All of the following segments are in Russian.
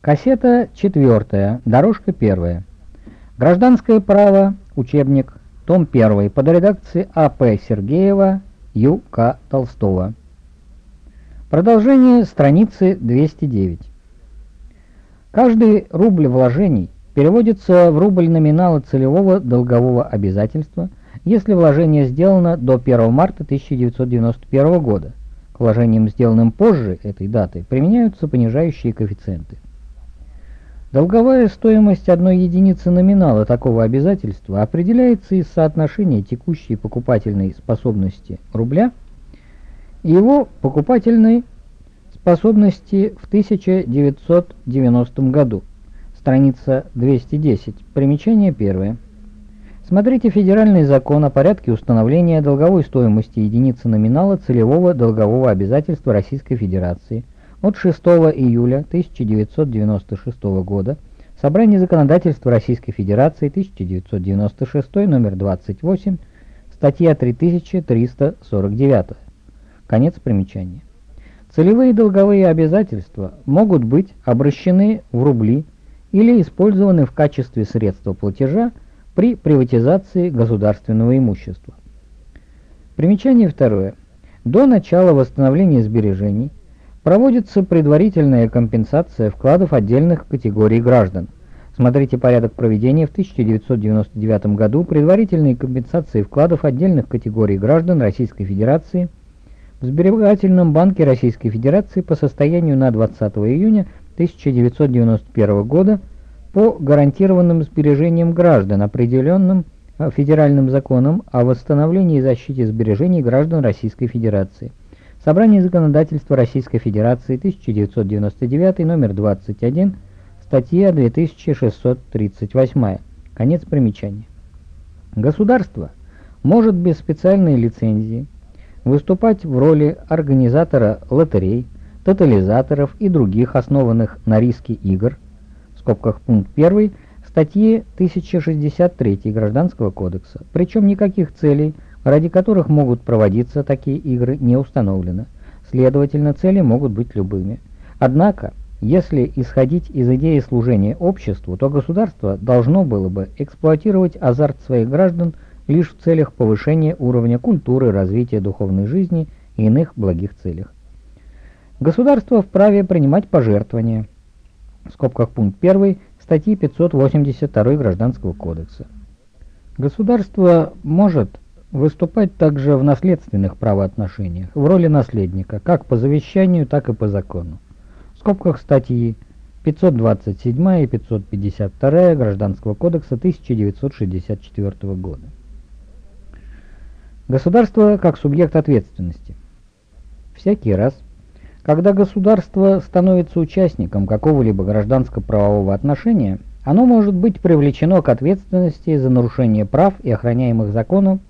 Кассета четвертая, дорожка первая. Гражданское право, учебник, том 1, под редакцией А.П. Сергеева, Ю.К. Толстого. Продолжение страницы 209. Каждый рубль вложений переводится в рубль номинала целевого долгового обязательства, если вложение сделано до 1 марта 1991 года. К вложениям, сделанным позже этой даты, применяются понижающие коэффициенты. Долговая стоимость одной единицы номинала такого обязательства определяется из соотношения текущей покупательной способности рубля и его покупательной способности в 1990 году. Страница 210. Примечание первое. Смотрите Федеральный закон о порядке установления долговой стоимости единицы номинала целевого долгового обязательства Российской Федерации – от 6 июля 1996 года Собрание законодательства Российской Федерации 1996 номер 28, статья 3349. Конец примечания. Целевые долговые обязательства могут быть обращены в рубли или использованы в качестве средства платежа при приватизации государственного имущества. Примечание второе. До начала восстановления сбережений Проводится предварительная компенсация вкладов отдельных категорий граждан. Смотрите порядок проведения в 1999 году предварительной компенсации вкладов отдельных категорий граждан Российской Федерации в Сберегательном банке Российской Федерации по состоянию на 20 июня 1991 года по гарантированным сбережениям граждан, определенным э, федеральным законом о восстановлении и защите сбережений граждан Российской Федерации. Собрание законодательства Российской Федерации, 1999, номер 21, статья 2638. Конец примечания. Государство может без специальной лицензии выступать в роли организатора лотерей, тотализаторов и других основанных на риске игр, в скобках пункт 1 статьи 1063 Гражданского кодекса, причем никаких целей – ради которых могут проводиться такие игры, не установлено. Следовательно, цели могут быть любыми. Однако, если исходить из идеи служения обществу, то государство должно было бы эксплуатировать азарт своих граждан лишь в целях повышения уровня культуры, развития духовной жизни и иных благих целях. Государство вправе принимать пожертвования, в скобках пункт 1 статьи 582 Гражданского кодекса. Государство может выступать также в наследственных правоотношениях, в роли наследника, как по завещанию, так и по закону. В скобках статьи 527 и 552 Гражданского кодекса 1964 года. Государство как субъект ответственности. Всякий раз, когда государство становится участником какого-либо гражданско-правового отношения, оно может быть привлечено к ответственности за нарушение прав и охраняемых законом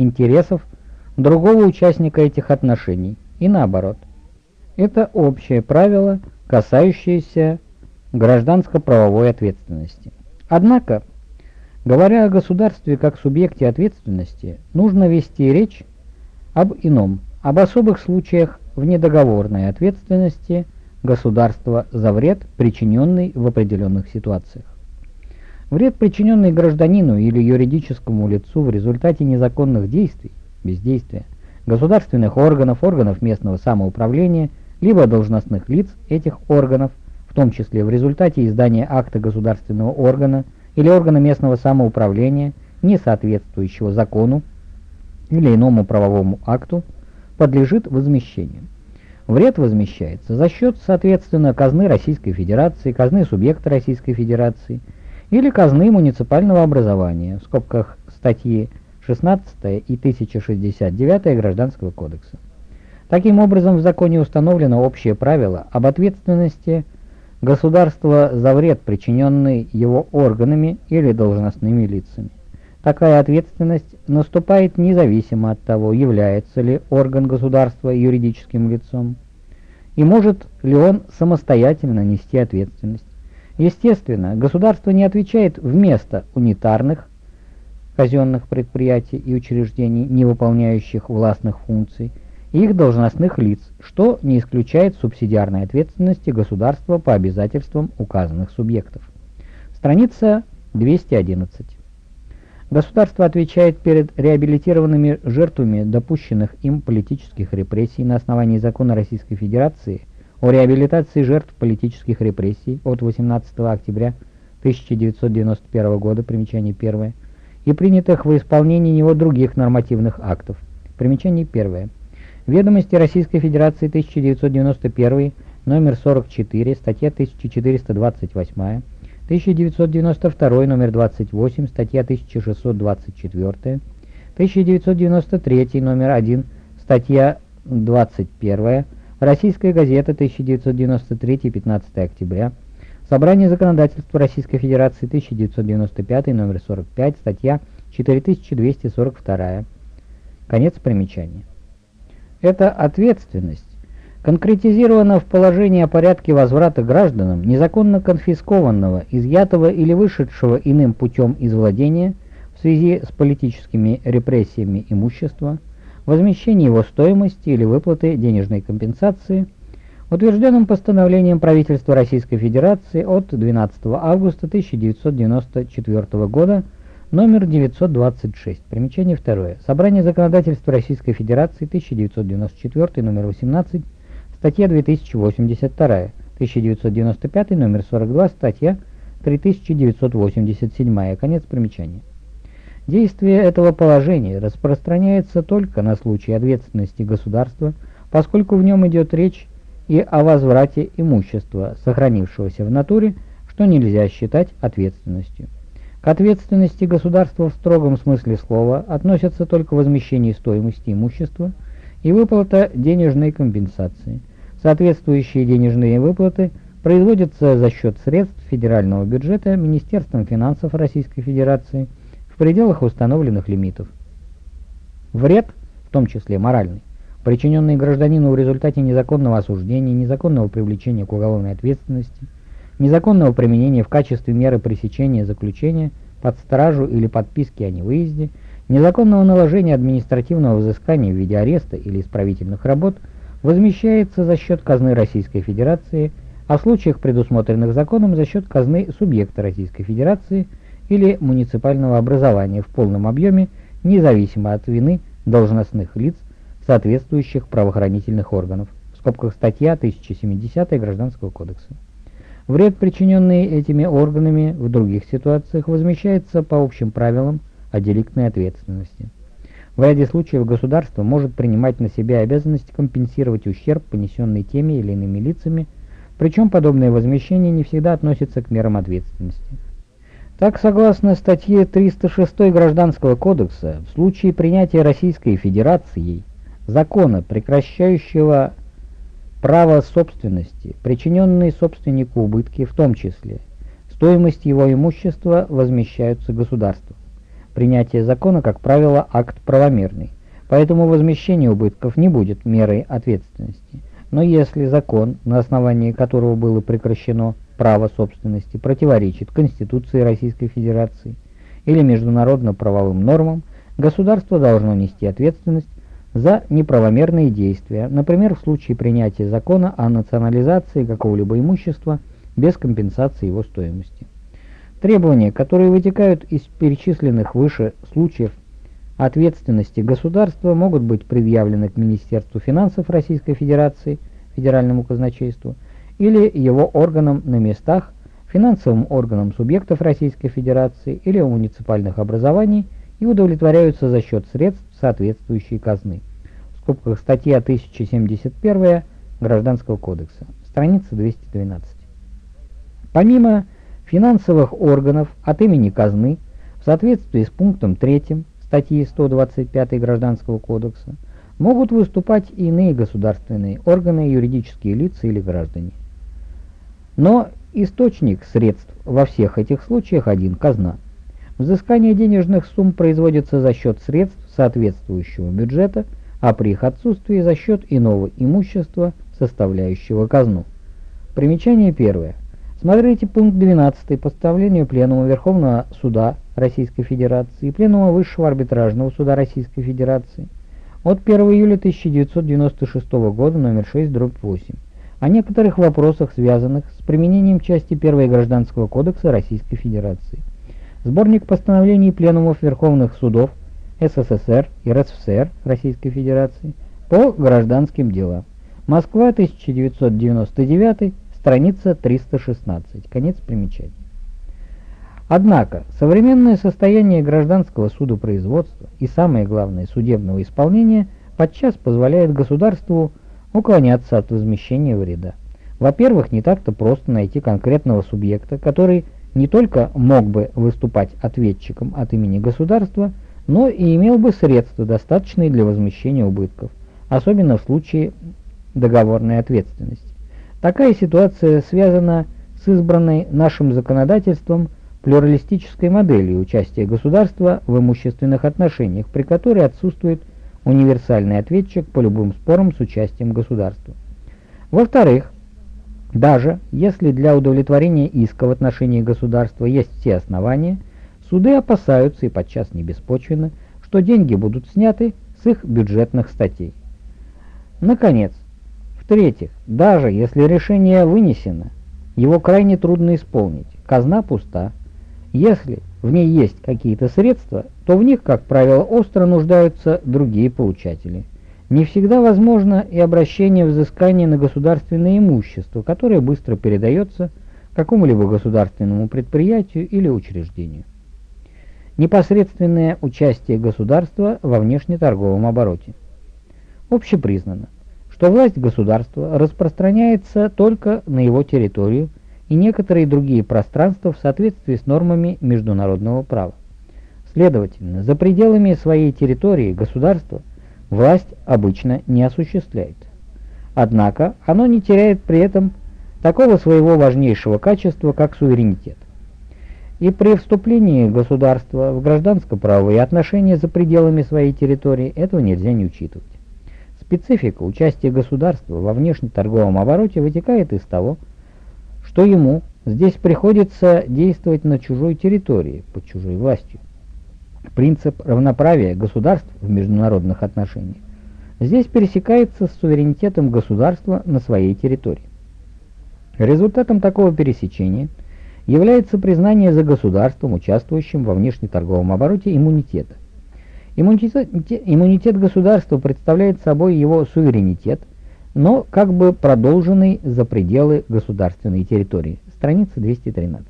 интересов другого участника этих отношений и наоборот. Это общее правило, касающееся гражданско-правовой ответственности. Однако, говоря о государстве как субъекте ответственности, нужно вести речь об ином, об особых случаях внедоговорной ответственности государства за вред, причиненный в определенных ситуациях. Вред, причиненный гражданину или юридическому лицу в результате незаконных действий, бездействия, государственных органов, органов местного самоуправления, либо должностных лиц этих органов, в том числе в результате издания акта государственного органа или органа местного самоуправления, не соответствующего закону или иному правовому акту, подлежит возмещению. Вред возмещается за счет, соответственно, казны Российской Федерации, казны субъекта Российской Федерации – или казны муниципального образования, в скобках статьи 16 и 1069 Гражданского кодекса. Таким образом, в законе установлено общее правило об ответственности государства за вред, причиненный его органами или должностными лицами. Такая ответственность наступает независимо от того, является ли орган государства юридическим лицом, и может ли он самостоятельно нести ответственность. Естественно, государство не отвечает вместо унитарных казенных предприятий и учреждений, не выполняющих властных функций, и их должностных лиц, что не исключает субсидиарной ответственности государства по обязательствам указанных субъектов. Страница 211. Государство отвечает перед реабилитированными жертвами допущенных им политических репрессий на основании закона Российской Федерации о реабилитации жертв политических репрессий от 18 октября 1991 года, примечание первое, и принятых в исполнении него других нормативных актов. Примечание первое. Ведомости Российской Федерации 1991, номер 44, статья 1428, 1992, номер 28, статья 1624, 1993, номер 1, статья 21, Российская газета, 1993, 15 октября, Собрание законодательства Российской Федерации, 1995, номер 45, статья 4242. Конец примечания. Эта ответственность конкретизировано в положении о порядке возврата гражданам незаконно конфискованного, изъятого или вышедшего иным путем из владения в связи с политическими репрессиями имущества, возмещение его стоимости или выплаты денежной компенсации, утвержденным постановлением правительства Российской Федерации от 12 августа 1994 года номер 926. Примечание второе. Собрание законодательства Российской Федерации 1994 номер 18 статья 2082, 1995, номер 42, статья 3987, конец примечания. Действие этого положения распространяется только на случай ответственности государства, поскольку в нем идет речь и о возврате имущества, сохранившегося в натуре, что нельзя считать ответственностью. К ответственности государства в строгом смысле слова относятся только возмещение стоимости имущества и выплата денежной компенсации – Соответствующие денежные выплаты производятся за счет средств федерального бюджета Министерством финансов Российской Федерации пределах установленных лимитов. Вред, в том числе моральный, причиненный гражданину в результате незаконного осуждения, незаконного привлечения к уголовной ответственности, незаконного применения в качестве меры пресечения заключения под стражу или подписки о невыезде, незаконного наложения административного взыскания в виде ареста или исправительных работ – возмещается за счет казны Российской Федерации, а в случаях, предусмотренных законом, за счет казны субъекта Российской Федерации или муниципального образования в полном объеме, независимо от вины должностных лиц соответствующих правоохранительных органов. В скобках статья 1070 Гражданского кодекса. Вред, причиненный этими органами в других ситуациях, возмещается по общим правилам о деликтной ответственности. В ряде случаев государство может принимать на себя обязанность компенсировать ущерб, понесенный теми или иными лицами, причем подобное возмещение не всегда относится к мерам ответственности. Так, согласно статье 306 Гражданского кодекса, в случае принятия Российской Федерацией закона, прекращающего право собственности, причиненные собственнику убытки, в том числе стоимость его имущества, возмещаются государству. Принятие закона, как правило, акт правомерный, поэтому возмещение убытков не будет мерой ответственности. Но если закон, на основании которого было прекращено право собственности, противоречит Конституции Российской Федерации или международно-правовым нормам, государство должно нести ответственность за неправомерные действия, например, в случае принятия закона о национализации какого-либо имущества без компенсации его стоимости. Требования, которые вытекают из перечисленных выше случаев ответственности государства, могут быть предъявлены к Министерству финансов Российской Федерации, Федеральному казначейству, или его органам на местах, финансовым органам субъектов Российской Федерации или муниципальных образований и удовлетворяются за счет средств соответствующей казны. В скобках статья 1071 Гражданского кодекса, страница 212. Помимо финансовых органов от имени казны в соответствии с пунктом 3 статьи 125 Гражданского кодекса могут выступать и иные государственные органы, юридические лица или граждане. Но источник средств во всех этих случаях один – казна. Взыскание денежных сумм производится за счет средств соответствующего бюджета, а при их отсутствии за счет иного имущества, составляющего казну. Примечание первое. Смотрите пункт 12 постановления Пленума Верховного Суда Российской Федерации и Пленума Высшего Арбитражного Суда Российской Федерации от 1 июля 1996 года номер 6 дробь 8 о некоторых вопросах, связанных с применением части 1 Гражданского кодекса Российской Федерации. Сборник постановлений Пленумов Верховных Судов СССР и РСФСР Российской Федерации по гражданским делам. Москва, 1999, страница 316. Конец примечания. Однако, современное состояние гражданского судопроизводства и, самое главное, судебного исполнения подчас позволяет государству уклоняться от возмещения вреда. Во-первых, не так-то просто найти конкретного субъекта, который не только мог бы выступать ответчиком от имени государства, но и имел бы средства, достаточные для возмещения убытков, особенно в случае договорной ответственности. Такая ситуация связана с избранной нашим законодательством плюралистической модели участия государства в имущественных отношениях, при которой отсутствует универсальный ответчик по любым спорам с участием государства. Во-вторых, даже если для удовлетворения иска в отношении государства есть все основания, суды опасаются, и подчас не беспочвенно, что деньги будут сняты с их бюджетных статей. Наконец, в-третьих, даже если решение вынесено, его крайне трудно исполнить, казна пуста, если в ней есть какие-то средства, то в них, как правило, остро нуждаются другие получатели. Не всегда возможно и обращение взыскания на государственное имущество, которое быстро передается какому-либо государственному предприятию или учреждению. Непосредственное участие государства во внешнеторговом обороте. Общепризнано, что власть государства распространяется только на его территорию и некоторые другие пространства в соответствии с нормами международного права. Следовательно, за пределами своей территории государство власть обычно не осуществляет. Однако оно не теряет при этом такого своего важнейшего качества, как суверенитет. И при вступлении государства в гражданско-правовые отношения за пределами своей территории этого нельзя не учитывать. Специфика участия государства во внешнеторговом обороте вытекает из того, что ему здесь приходится действовать на чужой территории, под чужой властью. Принцип равноправия государств в международных отношениях здесь пересекается с суверенитетом государства на своей территории. Результатом такого пересечения является признание за государством, участвующим во внешнеторговом обороте, иммунитета. Иммунитет, иммунитет государства представляет собой его суверенитет, но как бы продолженный за пределы государственной территории. Страница 213.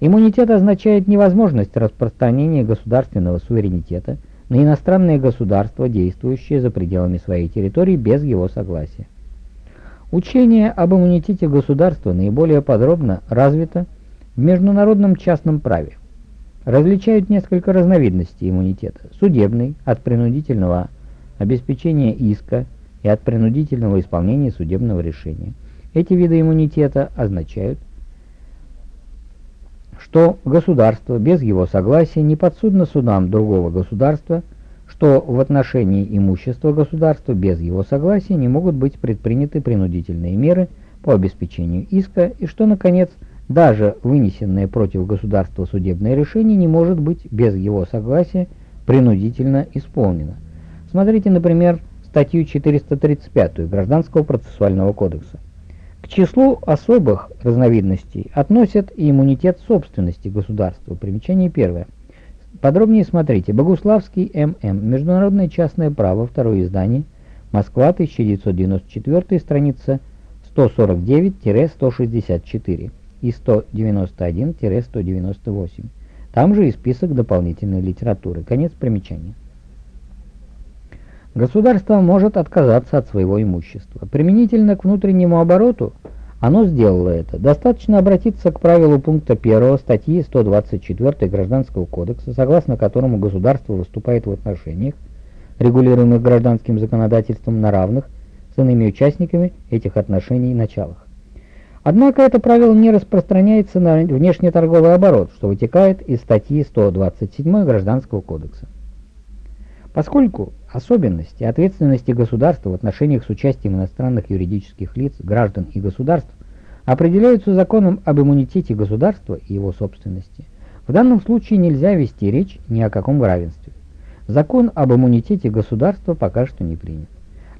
Иммунитет означает невозможность распространения государственного суверенитета на иностранное государство, действующее за пределами своей территории без его согласия. Учение об иммунитете государства наиболее подробно развито в международном частном праве. Различают несколько разновидностей иммунитета. Судебный, от принудительного обеспечения иска и от принудительного исполнения судебного решения. Эти виды иммунитета означают, что государство без его согласия не подсудно судам другого государства, что в отношении имущества государства без его согласия не могут быть предприняты принудительные меры по обеспечению иска и что, наконец, даже вынесенное против государства судебное решение не может быть без его согласия принудительно исполнено. Смотрите, например, статью 435 Гражданского процессуального кодекса. К числу особых разновидностей относят и иммунитет собственности государства. Примечание первое. Подробнее смотрите. Богуславский М.М. Международное частное право. Второе издание. Москва, 1994, страница 149-164 и 191-198. Там же и список дополнительной литературы. Конец примечания. Государство может отказаться от своего имущества. Применительно к внутреннему обороту оно сделало это. Достаточно обратиться к правилу пункта 1 статьи 124 Гражданского кодекса, согласно которому государство выступает в отношениях, регулируемых гражданским законодательством на равных с иными участниками этих отношений и началах. Однако это правило не распространяется на внешнеторговый оборот, что вытекает из статьи 127 Гражданского кодекса. Поскольку особенности ответственности государства в отношениях с участием иностранных юридических лиц, граждан и государств определяются законом об иммунитете государства и его собственности, в данном случае нельзя вести речь ни о каком равенстве. Закон об иммунитете государства пока что не принят.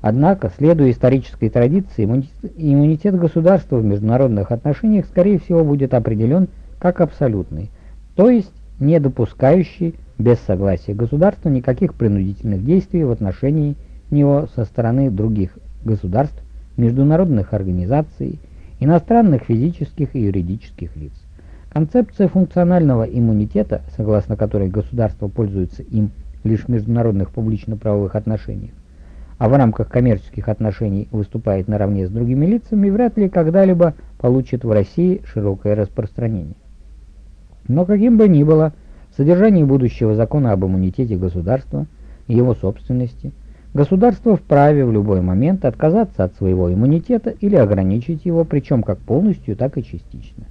Однако, следуя исторической традиции, иммунитет государства в международных отношениях, скорее всего, будет определен как абсолютный, то есть не допускающий без согласия государства никаких принудительных действий в отношении него со стороны других государств, международных организаций, иностранных физических и юридических лиц. Концепция функционального иммунитета, согласно которой государство пользуется им лишь в международных публично-правовых отношениях, а в рамках коммерческих отношений выступает наравне с другими лицами, вряд ли когда-либо получит в России широкое распространение. Но каким бы ни было, содержание будущего закона об иммунитете государства и его собственности, государство вправе в любой момент отказаться от своего иммунитета или ограничить его, причем как полностью, так и частично.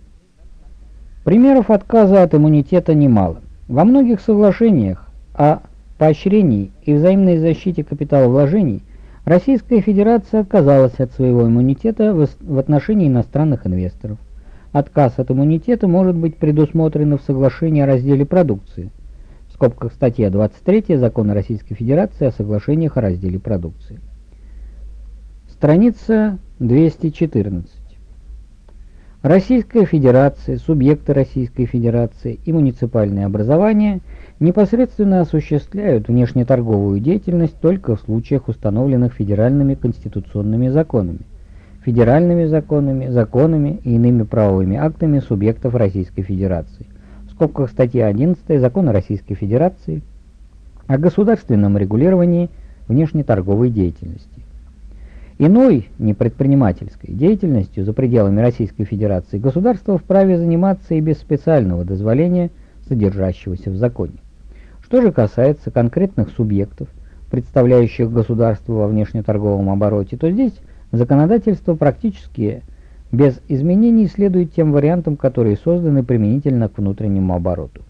Примеров отказа от иммунитета немало. Во многих соглашениях о поощрении и взаимной защите капиталовложений Российская Федерация отказалась от своего иммунитета в отношении иностранных инвесторов. Отказ от иммунитета может быть предусмотрен в соглашении о разделе продукции. В скобках статья 23 Закона Российской Федерации о соглашениях о разделе продукции. Страница 214. Российская Федерация, субъекты Российской Федерации и муниципальные образования – непосредственно осуществляют внешнеторговую деятельность только в случаях, установленных федеральными конституционными законами, федеральными законами, законами и иными правовыми актами субъектов Российской Федерации. В скобках статья 11 Закона Российской Федерации о государственном регулировании внешнеторговой деятельности. Иной непредпринимательской деятельностью за пределами Российской Федерации государство вправе заниматься и без специального дозволения, содержащегося в законе. Что же касается конкретных субъектов, представляющих государство во внешнеторговом обороте, то здесь законодательство практически без изменений следует тем вариантам, которые созданы применительно к внутреннему обороту.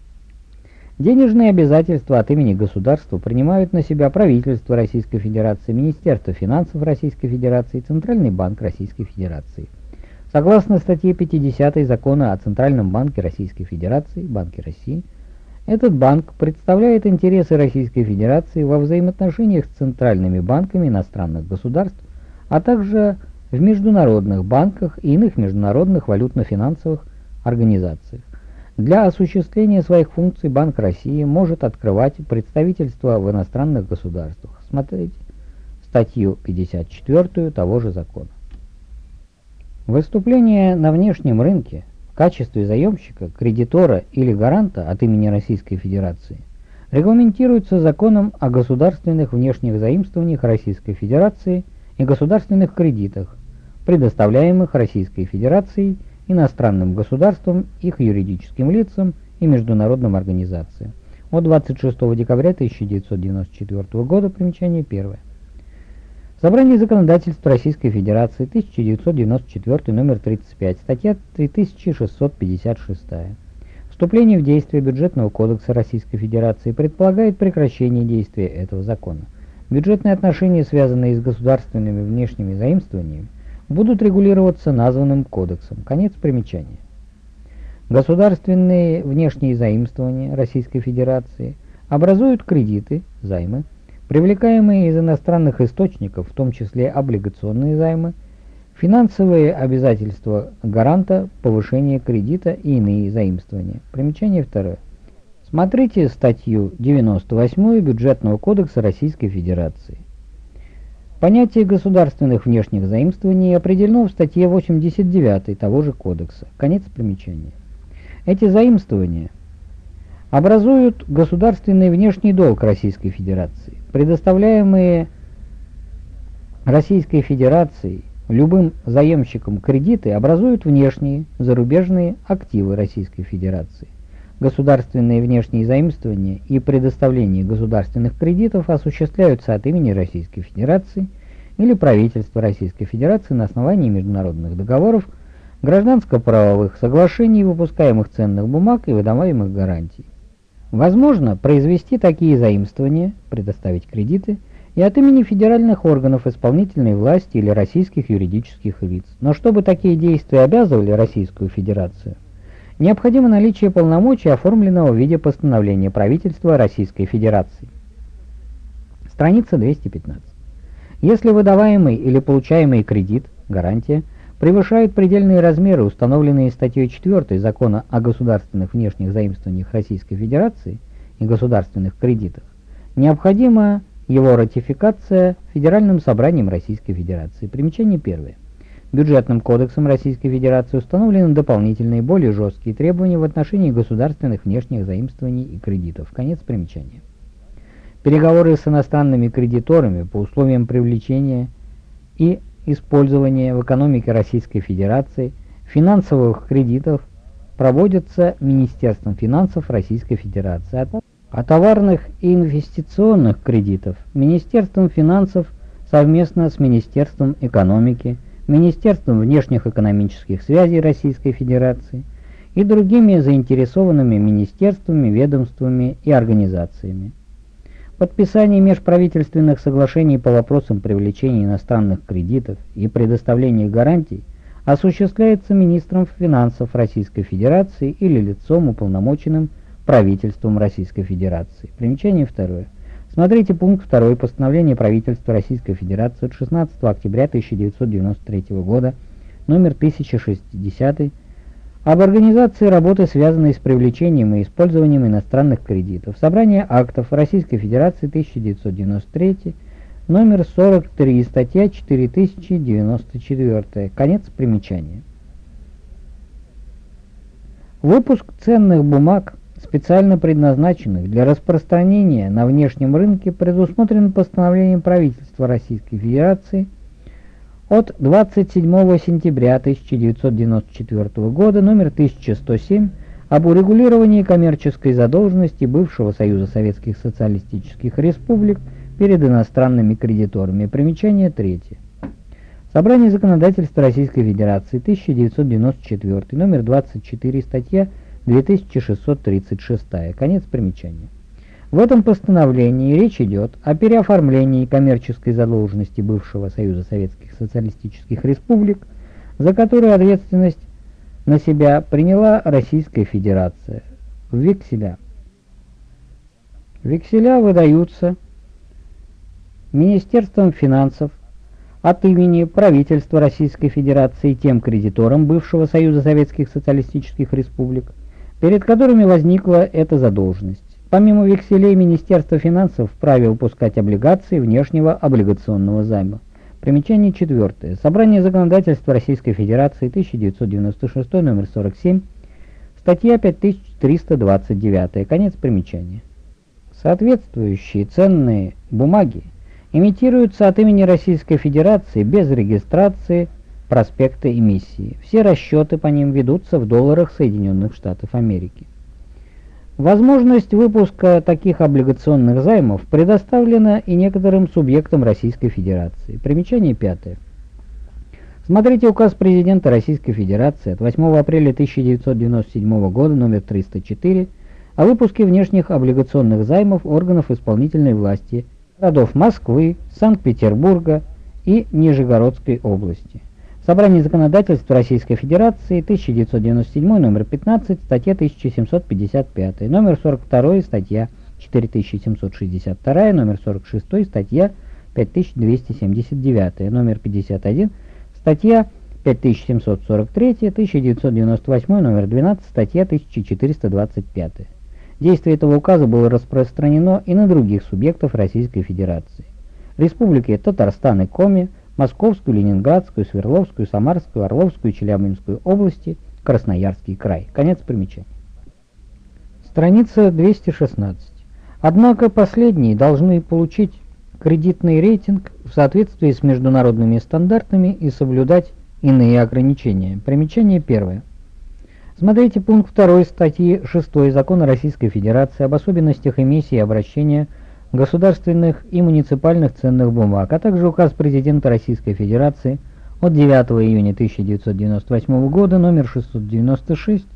Денежные обязательства от имени государства принимают на себя правительство Российской Федерации, Министерство финансов Российской Федерации, Центральный банк Российской Федерации. Согласно статье 50 Закона о Центральном банке Российской Федерации, Банке России, этот банк представляет интересы Российской Федерации во взаимоотношениях с центральными банками иностранных государств, а также в международных банках и иных международных валютно-финансовых организациях. Для осуществления своих функций Банк России может открывать представительства в иностранных государствах. Смотрите статью 54 того же закона. Выступление на внешнем рынке качестве заемщика, кредитора или гаранта от имени Российской Федерации регламентируется законом о государственных внешних заимствованиях Российской Федерации и государственных кредитах, предоставляемых Российской Федерацией иностранным государствам, их юридическим лицам и международным организациям. От 26 декабря 1994 года, примечание первое. Собрание законодательства Российской Федерации, 1994, номер 35, статья 3656. Вступление в действие Бюджетного кодекса Российской Федерации предполагает прекращение действия этого закона. Бюджетные отношения, связанные с государственными внешними заимствованиями, будут регулироваться названным кодексом. Конец примечания. Государственные внешние заимствования Российской Федерации образуют кредиты, займы, Привлекаемые из иностранных источников, в том числе облигационные займы, финансовые обязательства гаранта, повышение кредита и иные заимствования. Примечание второе. Смотрите статью 98 Бюджетного кодекса Российской Федерации. Понятие государственных внешних заимствований определено в статье 89 того же кодекса. Конец примечания. Эти заимствования образуют государственный внешний долг Российской Федерации предоставляемые Российской Федерацией любым заемщикам кредиты образуют внешние зарубежные активы Российской Федерации. Государственные внешние заимствования и предоставление государственных кредитов осуществляются от имени Российской Федерации или правительства Российской Федерации на основании международных договоров, гражданско-правовых соглашений, выпускаемых ценных бумаг и выдаваемых гарантий. Возможно произвести такие заимствования, предоставить кредиты и от имени федеральных органов исполнительной власти или российских юридических лиц. Но чтобы такие действия обязывали Российскую Федерацию, необходимо наличие полномочий, оформленного в виде постановления правительства Российской Федерации. Страница 215. Если выдаваемый или получаемый кредит, гарантия, превышают предельные размеры, установленные статьей 4 Закона о государственных внешних заимствованиях Российской Федерации и государственных кредитах, необходима его ратификация Федеральным собранием Российской Федерации. Примечание первое. Бюджетным кодексом Российской Федерации установлены дополнительные, более жесткие требования в отношении государственных внешних заимствований и кредитов. Конец примечания. Переговоры с иностранными кредиторами по условиям привлечения и использования в экономике Российской Федерации финансовых кредитов проводятся Министерством финансов Российской Федерации, а товарных и инвестиционных кредитов Министерством финансов совместно с Министерством экономики, Министерством внешних экономических связей Российской Федерации и другими заинтересованными министерствами, ведомствами и организациями. Подписание межправительственных соглашений по вопросам привлечения иностранных кредитов и предоставления гарантий осуществляется министром финансов Российской Федерации или лицом, уполномоченным правительством Российской Федерации. Примечание второе. Смотрите пункт 2 постановления правительства Российской Федерации от 16 октября 1993 года, номер 1060 об организации работы, связанной с привлечением и использованием иностранных кредитов. Собрание актов Российской Федерации 1993, номер 43, статья 4094. Конец примечания. Выпуск ценных бумаг, специально предназначенных для распространения на внешнем рынке, предусмотрен постановлением правительства Российской Федерации – от 27 сентября 1994 года номер 1107 об урегулировании коммерческой задолженности бывшего Союза Советских Социалистических Республик перед иностранными кредиторами. Примечание третье. Собрание законодательства Российской Федерации 1994, номер 24, статья 2636. Конец примечания. В этом постановлении речь идет о переоформлении коммерческой задолженности бывшего Союза Советских Социалистических Республик, за которую ответственность на себя приняла Российская Федерация. Векселя. Векселя выдаются Министерством финансов от имени правительства Российской Федерации тем кредиторам бывшего Союза Советских Социалистических Республик, перед которыми возникла эта задолженность. Помимо векселей, Министерство финансов вправе выпускать облигации внешнего облигационного займа. Примечание четвертое. Собрание законодательства Российской Федерации, 1996, номер 47, статья 5329, конец примечания. Соответствующие ценные бумаги имитируются от имени Российской Федерации без регистрации проспекта эмиссии. Все расчеты по ним ведутся в долларах Соединенных Штатов Америки. Возможность выпуска таких облигационных займов предоставлена и некоторым субъектам Российской Федерации. Примечание пятое. Смотрите указ президента Российской Федерации от 8 апреля 1997 года номер 304 о выпуске внешних облигационных займов органов исполнительной власти городов Москвы, Санкт-Петербурга и Нижегородской области. Собрание законодательства Российской Федерации, 1997, номер 15, статья 1755, номер 42, статья 4762, номер 46, статья 5279, номер 51, статья 5743, 1998, номер 12, статья 1425. Действие этого указа было распространено и на других субъектов Российской Федерации. Республики Татарстан и Коми, Московскую, Ленинградскую, Свердловскую, Самарскую, Орловскую, Челябинскую области, Красноярский край. Конец примечания. Страница 216. Однако последние должны получить кредитный рейтинг в соответствии с международными стандартами и соблюдать иные ограничения. Примечание первое. Смотрите пункт 2 статьи 6 Закона Российской Федерации об особенностях эмиссии и обращения государственных и муниципальных ценных бумаг, а также указ президента Российской Федерации от 9 июня 1998 года номер 696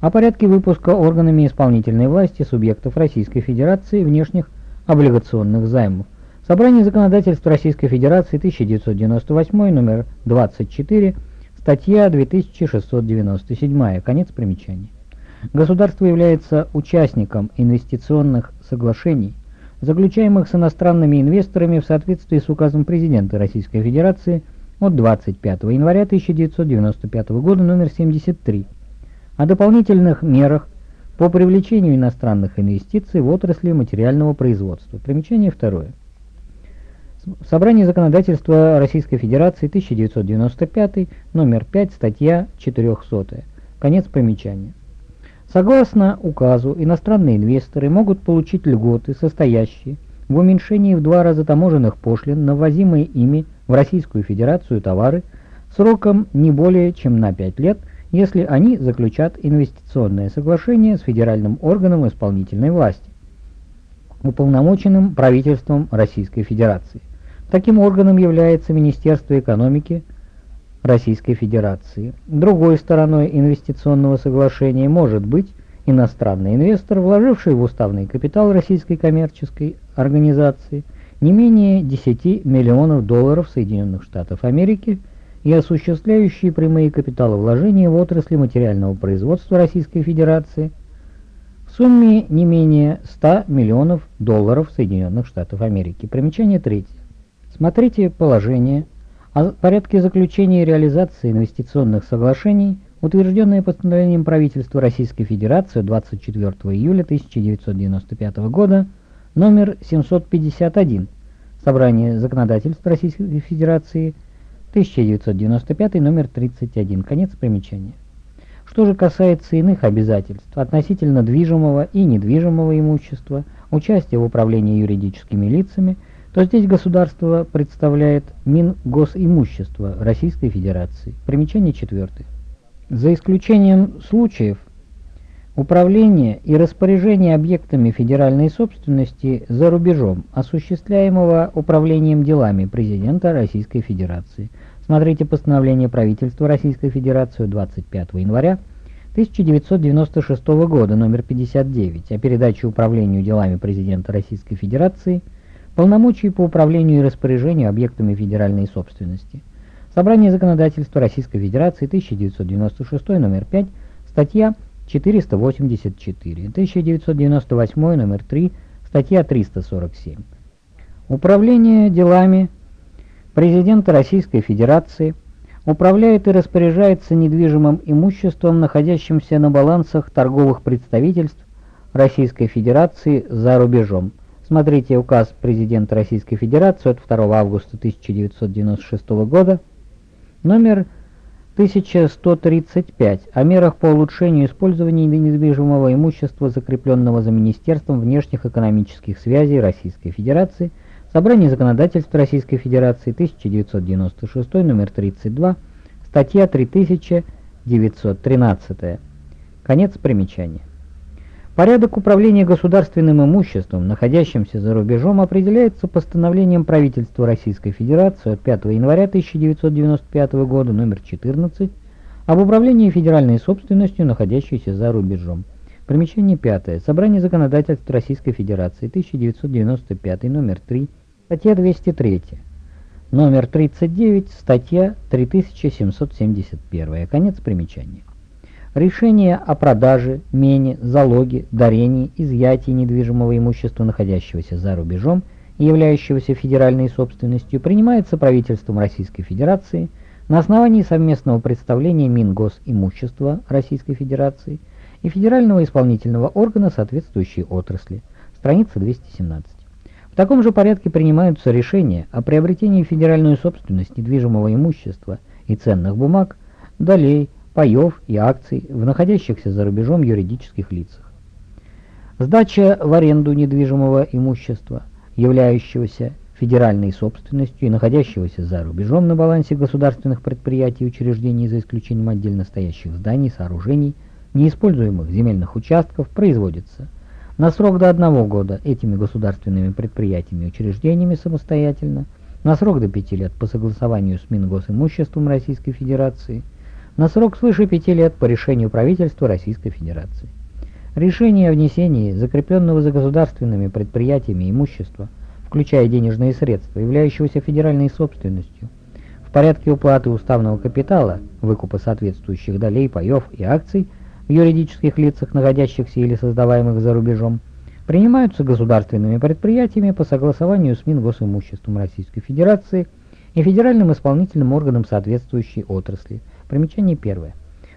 о порядке выпуска органами исполнительной власти субъектов Российской Федерации внешних облигационных займов. Собрание законодательства Российской Федерации 1998 номер 24, статья 2697, конец примечания. Государство является участником инвестиционных соглашений заключаемых с иностранными инвесторами в соответствии с указом президента Российской Федерации от 25 января 1995 года номер 73 о дополнительных мерах по привлечению иностранных инвестиций в отрасли материального производства. Примечание второе. Собрание законодательства Российской Федерации 1995, номер 5, статья 400. Конец примечания. Согласно указу, иностранные инвесторы могут получить льготы, состоящие в уменьшении в два раза таможенных пошлин на ввозимые ими в Российскую Федерацию товары сроком не более чем на 5 лет, если они заключат инвестиционное соглашение с федеральным органом исполнительной власти, уполномоченным правительством Российской Федерации. Таким органом является Министерство экономики Российской Федерации. Другой стороной инвестиционного соглашения может быть иностранный инвестор, вложивший в уставный капитал российской коммерческой организации не менее 10 миллионов долларов Соединенных Штатов Америки и осуществляющий прямые капиталовложения в отрасли материального производства Российской Федерации в сумме не менее 100 миллионов долларов Соединенных Штатов Америки. Примечание третье. Смотрите положение о порядке заключения и реализации инвестиционных соглашений, утвержденное постановлением правительства Российской Федерации 24 июля 1995 года, номер 751, Собрание законодательств Российской Федерации, 1995, номер 31, конец примечания. Что же касается иных обязательств относительно движимого и недвижимого имущества, участия в управлении юридическими лицами – то здесь государство представляет Мингосимущество Российской Федерации. Примечание четвертое. За исключением случаев управления и распоряжения объектами федеральной собственности за рубежом, осуществляемого управлением делами президента Российской Федерации. Смотрите постановление правительства Российской Федерации 25 января 1996 года, номер 59, о передаче управлению делами президента Российской Федерации – Полномочий по управлению и распоряжению объектами федеральной собственности. Собрание законодательства Российской Федерации, 1996, номер 5, статья 484, 1998, номер 3, статья 347. Управление делами президента Российской Федерации управляет и распоряжается недвижимым имуществом, находящимся на балансах торговых представительств Российской Федерации за рубежом, Смотрите указ президента Российской Федерации от 2 августа 1996 года, номер 1135 о мерах по улучшению использования недвижимого имущества, закрепленного за Министерством внешних экономических связей Российской Федерации, Собрание законодательств Российской Федерации, 1996, номер 32, статья 3913. Конец примечания. Порядок управления государственным имуществом, находящимся за рубежом, определяется постановлением правительства Российской Федерации от 5 января 1995 года номер 14 об управлении федеральной собственностью, находящейся за рубежом. Примечание 5. Собрание законодательств Российской Федерации, 1995, номер 3, статья 203. Номер 39, статья 3771. Конец примечания. Решение о продаже, мене, залоге, дарении, изъятии недвижимого имущества, находящегося за рубежом и являющегося федеральной собственностью, принимается правительством Российской Федерации на основании совместного представления Мингосимущества Российской Федерации и Федерального исполнительного органа соответствующей отрасли. Страница 217. В таком же порядке принимаются решения о приобретении федеральную собственность недвижимого имущества и ценных бумаг, долей, паев и акций в находящихся за рубежом юридических лицах. Сдача в аренду недвижимого имущества, являющегося федеральной собственностью и находящегося за рубежом на балансе государственных предприятий и учреждений за исключением отдельно стоящих зданий, сооружений, неиспользуемых земельных участков, производится на срок до одного года этими государственными предприятиями и учреждениями самостоятельно, на срок до пяти лет по согласованию с Мингосимуществом Российской Федерации – на срок свыше пяти лет по решению правительства Российской Федерации. Решение о внесении закрепленного за государственными предприятиями имущества, включая денежные средства, являющегося федеральной собственностью, в порядке уплаты уставного капитала, выкупа соответствующих долей, паев и акций в юридических лицах, находящихся или создаваемых за рубежом, принимаются государственными предприятиями по согласованию с Мингосимуществом Российской Федерации и федеральным исполнительным органом соответствующей отрасли. Примечание первое.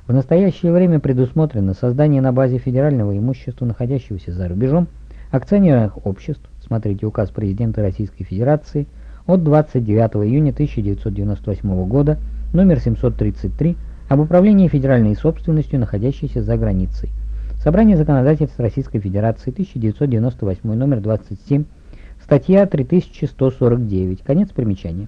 В настоящее время предусмотрено создание на базе федерального имущества, находящегося за рубежом, акционерных обществ, смотрите указ президента Российской Федерации от 29 июня 1998 года, номер 733, об управлении федеральной собственностью, находящейся за границей. Собрание законодательств Российской Федерации, 1998, номер 27, статья 3149, конец примечания.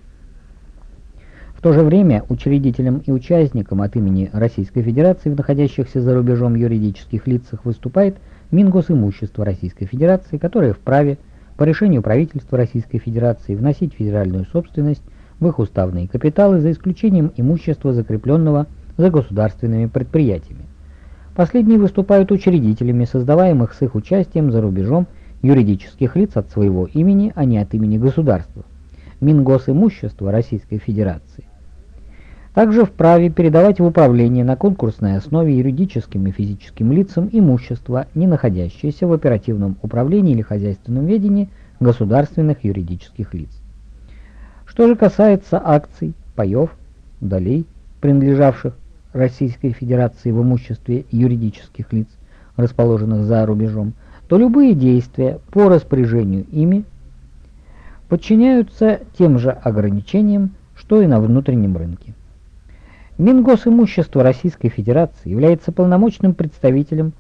То же время учредителям и участникам от имени Российской Федерации в находящихся за рубежом юридических лицах выступает Мингосимущество Российской Федерации, которое вправе по решению правительства Российской Федерации вносить федеральную собственность в их уставные капиталы за исключением имущества, закрепленного за государственными предприятиями. Последние выступают учредителями, создаваемых с их участием за рубежом юридических лиц от своего имени, а не от имени государства. Мингосимущество Российской Федерации также вправе передавать в управление на конкурсной основе юридическим и физическим лицам имущество, не находящееся в оперативном управлении или хозяйственном ведении государственных юридических лиц. Что же касается акций, паев, долей, принадлежавших Российской Федерации в имуществе юридических лиц, расположенных за рубежом, то любые действия по распоряжению ими подчиняются тем же ограничениям, что и на внутреннем рынке. Мингосимущество Российской Федерации является полномочным представителем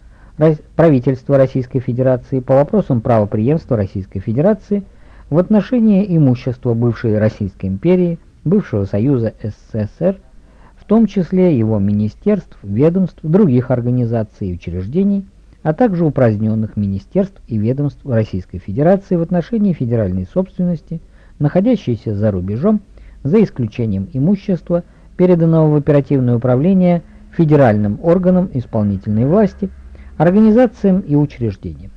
правительства Российской Федерации по вопросам правопреемства Российской Федерации в отношении имущества бывшей Российской империи, бывшего Союза СССР, в том числе его министерств, ведомств, других организаций и учреждений, а также упраздненных министерств и ведомств Российской Федерации в отношении федеральной собственности, находящейся за рубежом, за исключением имущества, переданного в оперативное управление федеральным органам исполнительной власти, организациям и учреждениям.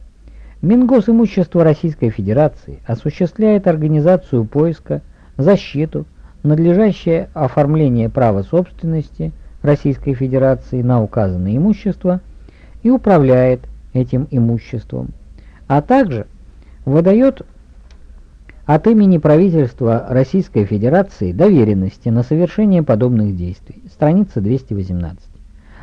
Мингосимущество Российской Федерации осуществляет организацию поиска, защиту, надлежащее оформление права собственности Российской Федерации на указанное имущество и управляет этим имуществом, а также выдает от имени правительства Российской Федерации доверенности на совершение подобных действий. Страница 218.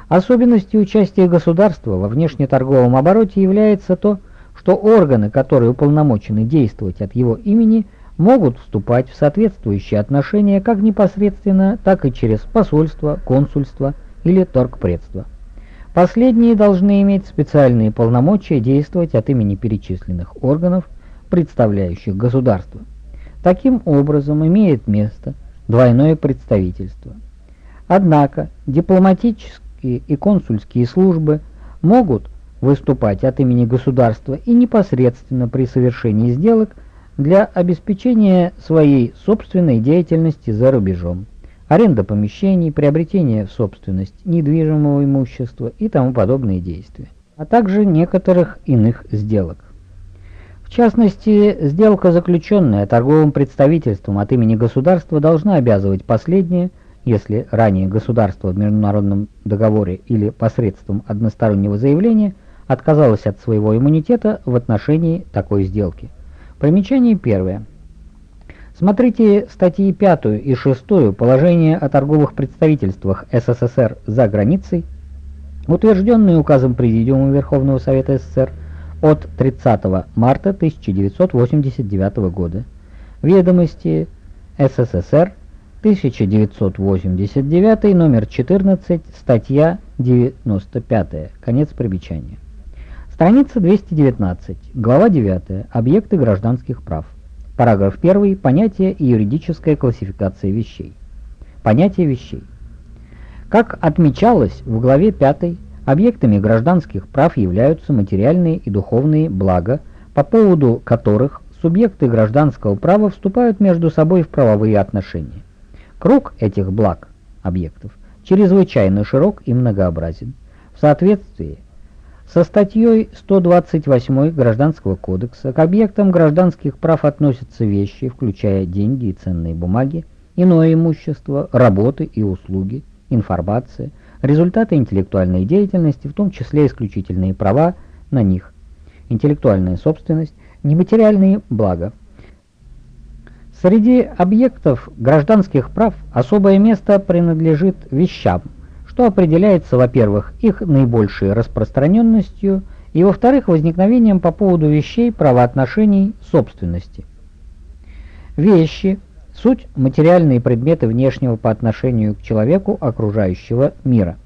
Особенностью участия государства во внешнеторговом обороте является то, что органы, которые уполномочены действовать от его имени, могут вступать в соответствующие отношения как непосредственно, так и через посольство, консульство или торгпредство. Последние должны иметь специальные полномочия действовать от имени перечисленных органов представляющих государство. Таким образом имеет место двойное представительство. Однако дипломатические и консульские службы могут выступать от имени государства и непосредственно при совершении сделок для обеспечения своей собственной деятельности за рубежом, аренда помещений, приобретение в собственность недвижимого имущества и тому подобные действия, а также некоторых иных сделок. В частности, сделка, заключенная торговым представительством от имени государства, должна обязывать последнее, если ранее государство в международном договоре или посредством одностороннего заявления отказалось от своего иммунитета в отношении такой сделки. Примечание первое. Смотрите статьи 5 и 6 «Положение о торговых представительствах СССР за границей», утвержденные указом Президиума Верховного Совета СССр от 30 марта 1989 года. Ведомости СССР 1989, номер 14, статья 95, конец примечания. Страница 219, глава 9, объекты гражданских прав. Параграф 1, понятие и юридическая классификация вещей. Понятие вещей. Как отмечалось в главе 5 Объектами гражданских прав являются материальные и духовные блага, по поводу которых субъекты гражданского права вступают между собой в правовые отношения. Круг этих благ, объектов, чрезвычайно широк и многообразен. В соответствии со статьей 128 Гражданского кодекса к объектам гражданских прав относятся вещи, включая деньги и ценные бумаги, иное имущество, работы и услуги, информация – результаты интеллектуальной деятельности, в том числе исключительные права на них, интеллектуальная собственность, нематериальные блага. Среди объектов гражданских прав особое место принадлежит вещам, что определяется, во-первых, их наибольшей распространенностью и, во-вторых, возникновением по поводу вещей правоотношений собственности. Вещи – суть материальные предметы внешнего по отношению к человеку окружающего мира.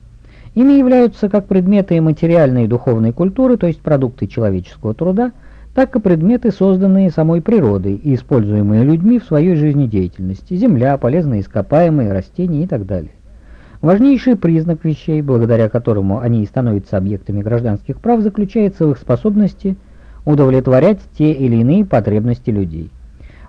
Ими являются как предметы материальной и духовной культуры, то есть продукты человеческого труда – так и предметы, созданные самой природой и используемые людьми в своей жизнедеятельности, земля, полезные ископаемые, растения и так далее. Важнейший признак вещей, благодаря которому они и становятся объектами гражданских прав, заключается в их способности удовлетворять те или иные потребности людей.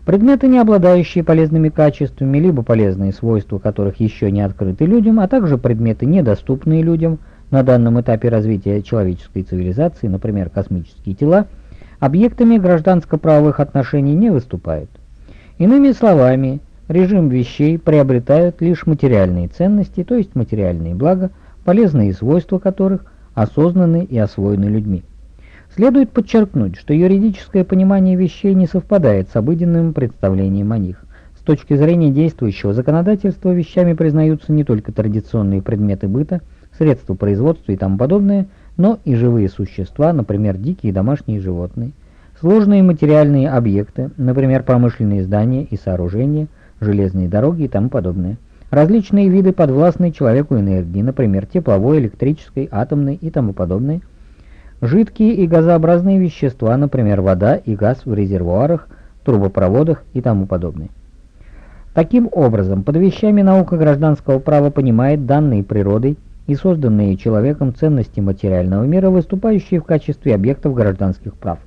Предметы, не обладающие полезными качествами, либо полезные свойства которых еще не открыты людям, а также предметы, недоступные людям на данном этапе развития человеческой цивилизации, например, космические тела – объектами гражданско-правовых отношений не выступают. Иными словами, режим вещей приобретают лишь материальные ценности, то есть материальные блага, полезные свойства которых осознаны и освоены людьми. Следует подчеркнуть, что юридическое понимание вещей не совпадает с обыденным представлением о них. С точки зрения действующего законодательства вещами признаются не только традиционные предметы быта, средства производства и тому подобное – но и живые существа, например, дикие домашние животные, сложные материальные объекты, например, промышленные здания и сооружения, железные дороги и тому подобное, различные виды подвластной человеку энергии, например, тепловой, электрической, атомной и тому подобное, жидкие и газообразные вещества, например, вода и газ в резервуарах, трубопроводах и тому подобное. Таким образом, под вещами наука гражданского права понимает данные природой и созданные человеком ценности материального мира, выступающие в качестве объектов гражданских прав.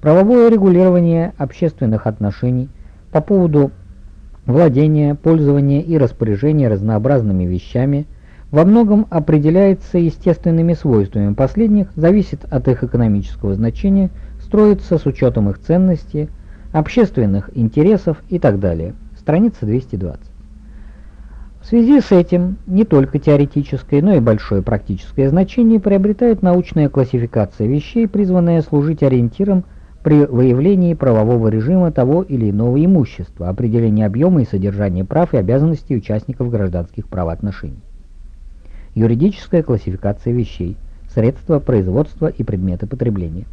Правовое регулирование общественных отношений по поводу владения, пользования и распоряжения разнообразными вещами во многом определяется естественными свойствами последних, зависит от их экономического значения, строится с учетом их ценности, общественных интересов и так далее. Страница 220. В связи с этим не только теоретическое, но и большое практическое значение приобретает научная классификация вещей, призванная служить ориентиром при выявлении правового режима того или иного имущества, определения объема и содержания прав и обязанностей участников гражданских правоотношений. Юридическая классификация вещей, средства производства и предметы потребления.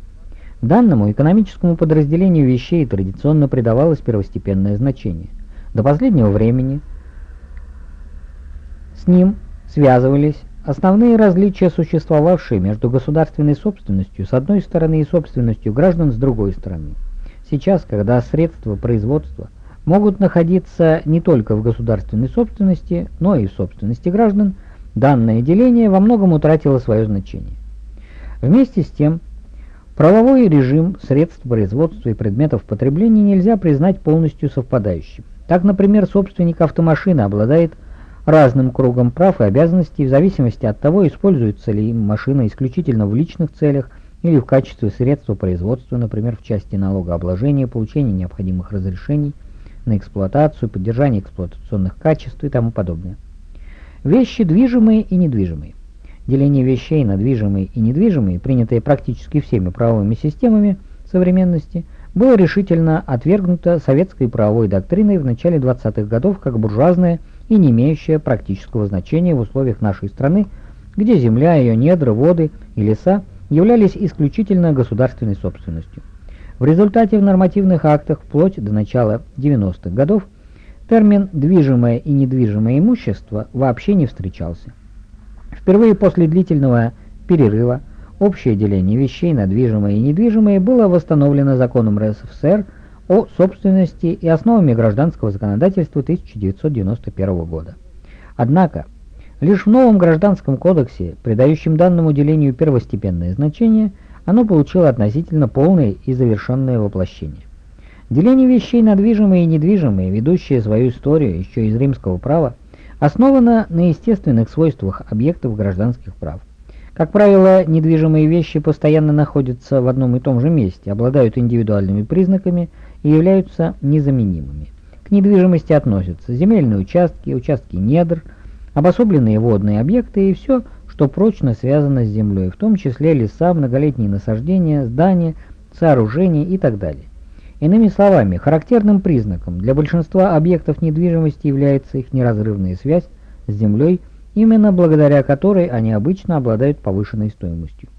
Данному экономическому подразделению вещей традиционно придавалось первостепенное значение. До последнего времени – с ним связывались основные различия, существовавшие между государственной собственностью с одной стороны и собственностью граждан с другой стороны. Сейчас, когда средства производства могут находиться не только в государственной собственности, но и в собственности граждан, данное деление во многом утратило свое значение. Вместе с тем, правовой режим средств производства и предметов потребления нельзя признать полностью совпадающим. Так, например, собственник автомашины обладает разным кругом прав и обязанностей в зависимости от того, используется ли им машина исключительно в личных целях или в качестве средства производства, например, в части налогообложения, получения необходимых разрешений на эксплуатацию, поддержание эксплуатационных качеств и тому подобное. Вещи движимые и недвижимые. Деление вещей на движимые и недвижимые, принятое практически всеми правовыми системами современности, было решительно отвергнуто советской правовой доктриной в начале 20-х годов как буржуазное и не имеющая практического значения в условиях нашей страны, где земля, ее недра, воды и леса являлись исключительно государственной собственностью. В результате в нормативных актах вплоть до начала 90-х годов термин «движимое и недвижимое имущество» вообще не встречался. Впервые после длительного перерыва общее деление вещей на движимое и недвижимое было восстановлено законом РСФСР о собственности и основами гражданского законодательства 1991 года. Однако, лишь в новом гражданском кодексе, придающем данному делению первостепенное значение, оно получило относительно полное и завершенное воплощение. Деление вещей на движимые и недвижимые, ведущее свою историю еще из римского права, основано на естественных свойствах объектов гражданских прав. Как правило, недвижимые вещи постоянно находятся в одном и том же месте, обладают индивидуальными признаками и являются незаменимыми. К недвижимости относятся земельные участки, участки недр, обособленные водные объекты и все, что прочно связано с землей, в том числе леса, многолетние насаждения, здания, сооружения и так далее. Иными словами, характерным признаком для большинства объектов недвижимости является их неразрывная связь с землей, именно благодаря которой они обычно обладают повышенной стоимостью.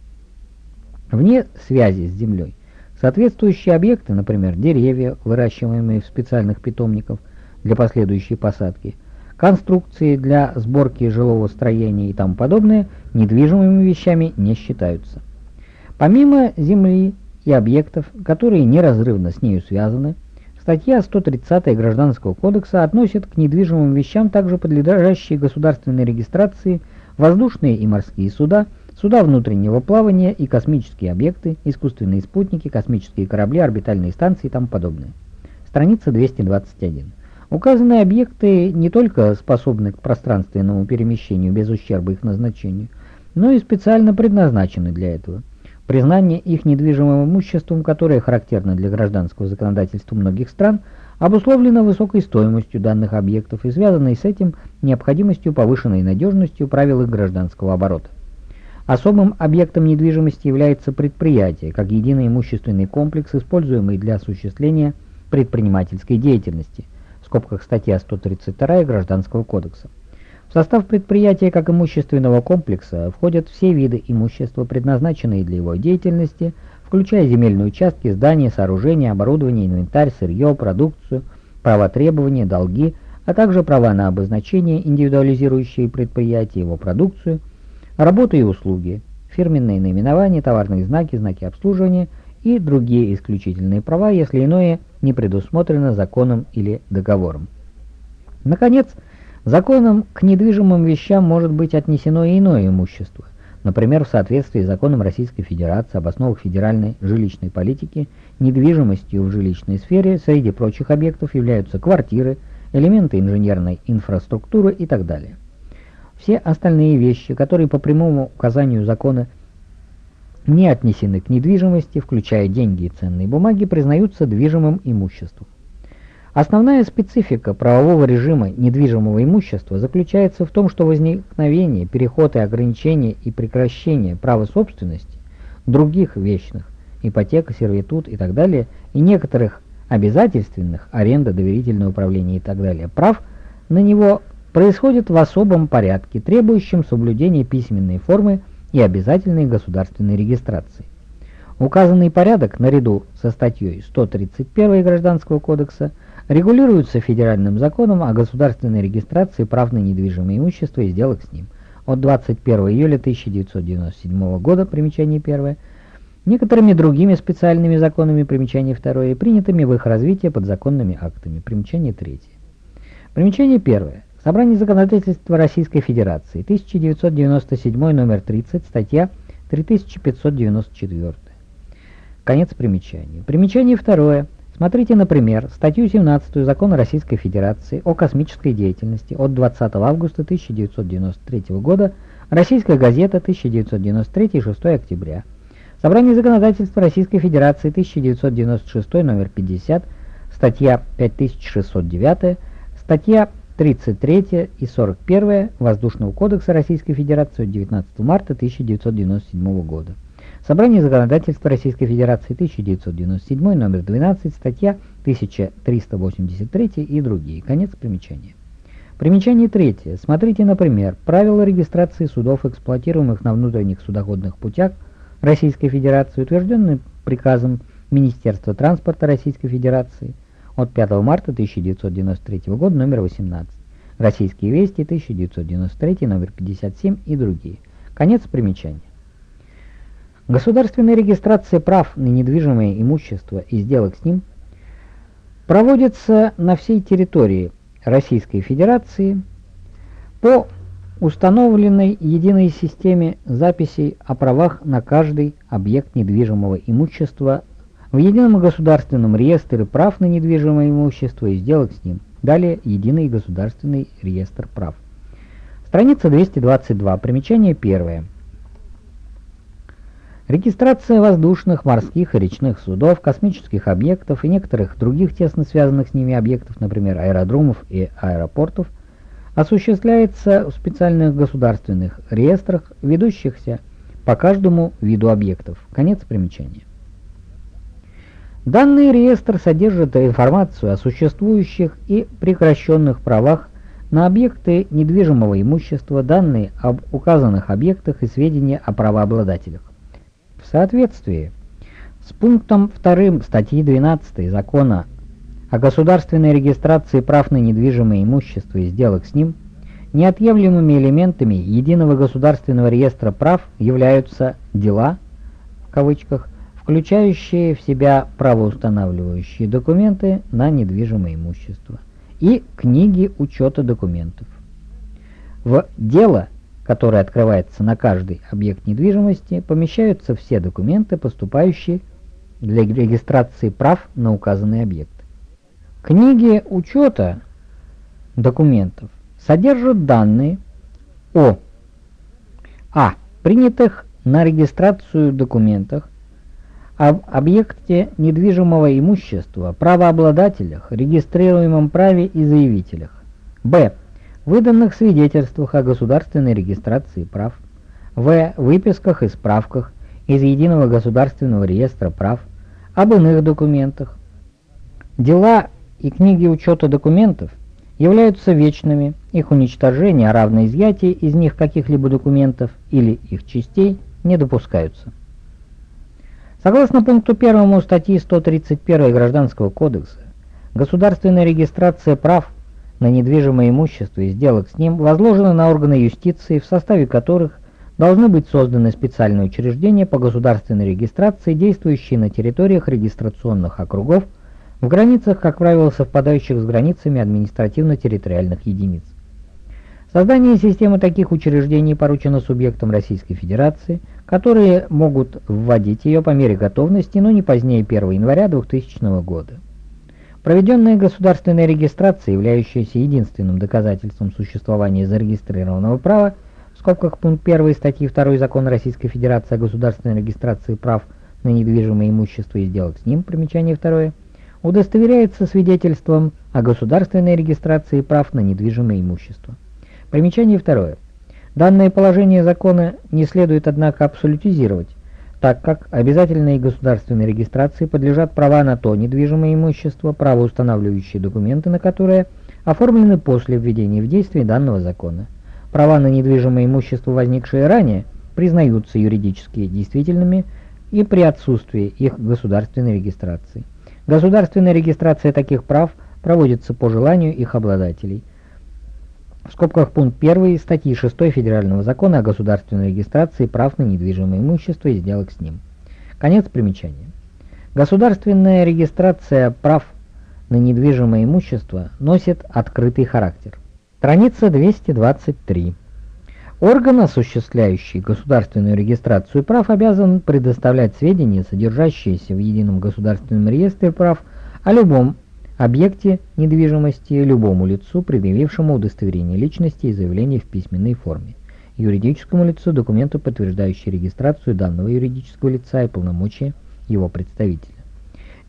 Вне связи с землей соответствующие объекты, например, деревья, выращиваемые в специальных питомниках для последующей посадки, конструкции для сборки жилого строения и тому подобное, недвижимыми вещами не считаются. Помимо земли и объектов, которые неразрывно с нею связаны, статья 130 Гражданского кодекса относит к недвижимым вещам также подлежащие государственной регистрации воздушные и морские суда – Суда внутреннего плавания и космические объекты, искусственные спутники, космические корабли, орбитальные станции и тому подобное. Страница 221. Указанные объекты не только способны к пространственному перемещению без ущерба их назначению, но и специально предназначены для этого. Признание их недвижимым имуществом, которое характерно для гражданского законодательства многих стран, обусловлено высокой стоимостью данных объектов и связанной с этим необходимостью повышенной надежностью правил их гражданского оборота. Особым объектом недвижимости является предприятие, как единый имущественный комплекс, используемый для осуществления предпринимательской деятельности, в скобках статья 132 Гражданского кодекса. В состав предприятия как имущественного комплекса входят все виды имущества, предназначенные для его деятельности, включая земельные участки, здания, сооружения, оборудование, инвентарь, сырье, продукцию, права требования, долги, а также права на обозначение, индивидуализирующие предприятие, его продукцию – Работы и услуги, фирменные наименования, товарные знаки, знаки обслуживания и другие исключительные права, если иное не предусмотрено законом или договором. Наконец, законом к недвижимым вещам может быть отнесено и иное имущество. Например, в соответствии с законом Российской Федерации об основах федеральной жилищной политики, недвижимостью в жилищной сфере среди прочих объектов являются квартиры, элементы инженерной инфраструктуры и так далее. Все остальные вещи, которые по прямому указанию закона не отнесены к недвижимости, включая деньги и ценные бумаги, признаются движимым имуществом. Основная специфика правового режима недвижимого имущества заключается в том, что возникновение, переход и ограничение и прекращение права собственности, других вечных, ипотека, сервитут и так далее, и некоторых обязательственных, аренда, доверительное управление и так далее, прав на него происходит в особом порядке, требующем соблюдения письменной формы и обязательной государственной регистрации. Указанный порядок, наряду со статьей 131 Гражданского кодекса, регулируется федеральным законом о государственной регистрации прав на недвижимое имущество и сделок с ним от 21 июля 1997 года, примечание 1, некоторыми другими специальными законами, примечание 2, принятыми в их развитии подзаконными актами, примечание 3. Примечание 1. Собрание законодательства Российской Федерации, 1997 номер 30, статья 3594. Конец примечания. Примечание второе. Смотрите, например, статью 17 Закона Российской Федерации о космической деятельности от 20 августа 1993 года, Российская газета, 1993, 6 октября. Собрание законодательства Российской Федерации, 1996, номер 50, статья 5609, статья 33 и 41 Воздушного кодекса Российской Федерации от 19 марта 1997 года. Собрание законодательства Российской Федерации 1997, номер 12, статья 1383 и другие. Конец примечания. Примечание третье. Смотрите, например, правила регистрации судов, эксплуатируемых на внутренних судоходных путях Российской Федерации, утвержденные приказом Министерства транспорта Российской Федерации – от 5 марта 1993 года, номер 18. Российские вести, 1993, номер 57 и другие. Конец примечания. Государственная регистрация прав на недвижимое имущество и сделок с ним проводится на всей территории Российской Федерации по установленной единой системе записей о правах на каждый объект недвижимого имущества в едином государственном реестре прав на недвижимое имущество и сделок с ним. Далее единый государственный реестр прав. Страница 222. Примечание первое. Регистрация воздушных, морских и речных судов, космических объектов и некоторых других тесно связанных с ними объектов, например, аэродромов и аэропортов, осуществляется в специальных государственных реестрах, ведущихся по каждому виду объектов. Конец примечания. Данный реестр содержит информацию о существующих и прекращенных правах на объекты недвижимого имущества, данные об указанных объектах и сведения о правообладателях. Соответствии с пунктом 2 статьи 12 Закона о государственной регистрации прав на недвижимое имущество и сделок с ним, неотъемлемыми элементами единого государственного реестра прав являются «дела», в кавычках, включающие в себя правоустанавливающие документы на недвижимое имущество, и книги учета документов. В дело, которое открывается на каждый объект недвижимости, помещаются все документы, поступающие для регистрации прав на указанный объект. Книги учета документов содержат данные о а. принятых на регистрацию документах, об объекте недвижимого имущества, правообладателях, регистрируемом праве и заявителях. Б. Выданных свидетельствах о государственной регистрации прав. В. Выписках и справках из Единого государственного реестра прав. Об иных документах. Дела и книги учета документов являются вечными, их уничтожение, а равно изъятие из них каких-либо документов или их частей не допускаются. Согласно пункту 1 статьи 131 Гражданского кодекса, государственная регистрация прав на недвижимое имущество и сделок с ним возложена на органы юстиции, в составе которых должны быть созданы специальные учреждения по государственной регистрации, действующие на территориях регистрационных округов, в границах, как правило, совпадающих с границами административно-территориальных единиц. Создание системы таких учреждений поручено субъектам Российской Федерации, которые могут вводить ее по мере готовности, но не позднее 1 января 2000 года. Проведенная государственная регистрация, являющаяся единственным доказательством существования зарегистрированного права, в скобках пункт 1 статьи 2 Закона Российской Федерации о государственной регистрации прав на недвижимое имущество и сделок с ним, примечание 2, удостоверяется свидетельством о государственной регистрации прав на недвижимое имущество. Примечание второе. Данное положение закона не следует, однако, абсолютизировать, так как обязательной государственной регистрации подлежат права на то недвижимое имущество, правоустанавливающие документы на которое оформлены после введения в действие данного закона. Права на недвижимое имущество, возникшие ранее, признаются юридически действительными и при отсутствии их государственной регистрации. Государственная регистрация таких прав проводится по желанию их обладателей. В скобках пункт 1 статьи 6 Федерального закона о государственной регистрации прав на недвижимое имущество и сделок с ним. Конец примечания. Государственная регистрация прав на недвижимое имущество носит открытый характер. Страница 223. Орган, осуществляющий государственную регистрацию прав, обязан предоставлять сведения, содержащиеся в Едином государственном реестре прав, о любом объекте недвижимости любому лицу, предъявившему удостоверение личности и заявление в письменной форме, юридическому лицу документу, подтверждающий регистрацию данного юридического лица и полномочия его представителя.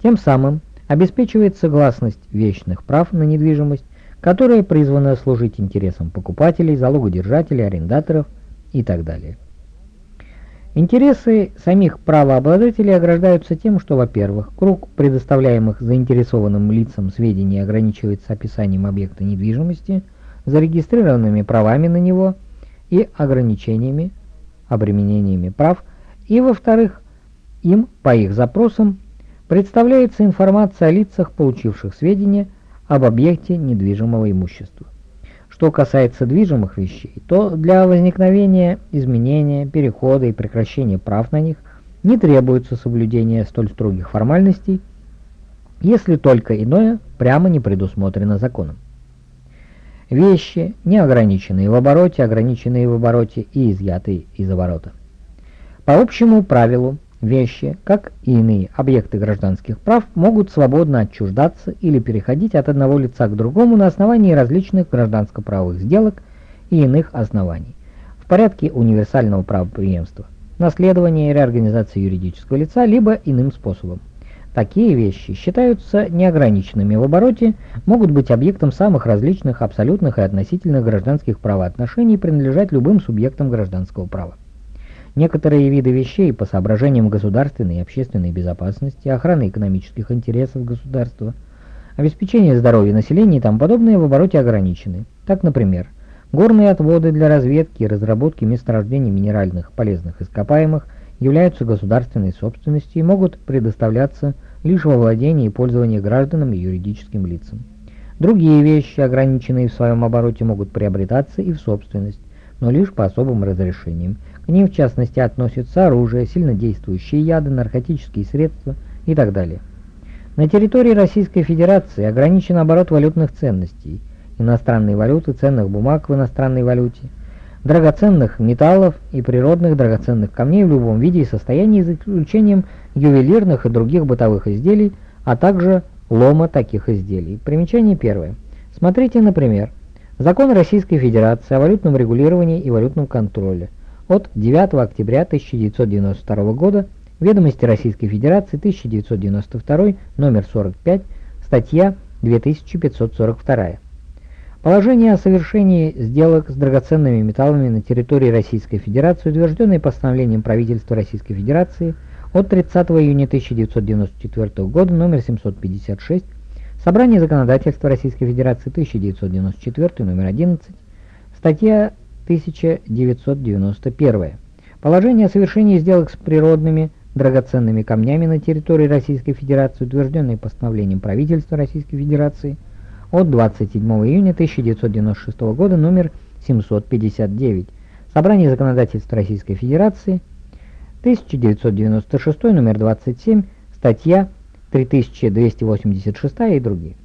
Тем самым обеспечивается гласность вечных прав на недвижимость, которая призвана служить интересам покупателей, залогодержателей, арендаторов и так далее. Интересы самих правообладателей ограждаются тем, что, во-первых, круг предоставляемых заинтересованным лицам сведений ограничивается описанием объекта недвижимости, зарегистрированными правами на него и ограничениями, обременениями прав, и, во-вторых, им, по их запросам, представляется информация о лицах, получивших сведения об объекте недвижимого имущества. Что касается движимых вещей, то для возникновения, изменения, перехода и прекращения прав на них не требуется соблюдение столь строгих формальностей, если только иное прямо не предусмотрено законом. Вещи, не ограниченные в обороте, ограниченные в обороте и изъятые из оборота. По общему правилу, Вещи, как и иные объекты гражданских прав, могут свободно отчуждаться или переходить от одного лица к другому на основании различных гражданско-правовых сделок и иных оснований. В порядке универсального правоприемства, наследования и реорганизации юридического лица, либо иным способом. Такие вещи считаются неограниченными в обороте, могут быть объектом самых различных абсолютных и относительных гражданских правоотношений и принадлежать любым субъектам гражданского права. Некоторые виды вещей по соображениям государственной и общественной безопасности, охраны экономических интересов государства, обеспечения здоровья населения и тому подобное в обороте ограничены. Так, например, горные отводы для разведки и разработки месторождений минеральных полезных ископаемых – являются государственной собственностью и могут предоставляться лишь во владении и пользовании гражданам и юридическим лицам. Другие вещи, ограниченные в своем обороте, могут приобретаться и в собственность, но лишь по особым разрешениям. К ним в частности относятся оружие, сильнодействующие яды, наркотические средства и так далее. На территории Российской Федерации ограничен оборот валютных ценностей, иностранной валюты, ценных бумаг в иностранной валюте, драгоценных металлов и природных драгоценных камней в любом виде и состоянии, за исключением ювелирных и других бытовых изделий, а также лома таких изделий. Примечание первое. Смотрите, например, Закон Российской Федерации о валютном регулировании и валютном контроле от 9 октября 1992 года, Ведомости Российской Федерации 1992, номер 45, статья 2542. Положение о совершении сделок с драгоценными металлами на территории Российской Федерации, утвержденное постановлением правительства Российской Федерации от 30 июня 1994 года номер 756, Собрание законодательства Российской Федерации 1994 номер 11, статья 1991. Положение о совершении сделок с природными драгоценными камнями на территории Российской Федерации, утвержденное постановлением правительства Российской Федерации – от 27 июня 1996 года номер 759. Собрание законодательства Российской Федерации, 1996 номер 27, статья 3286 и другие.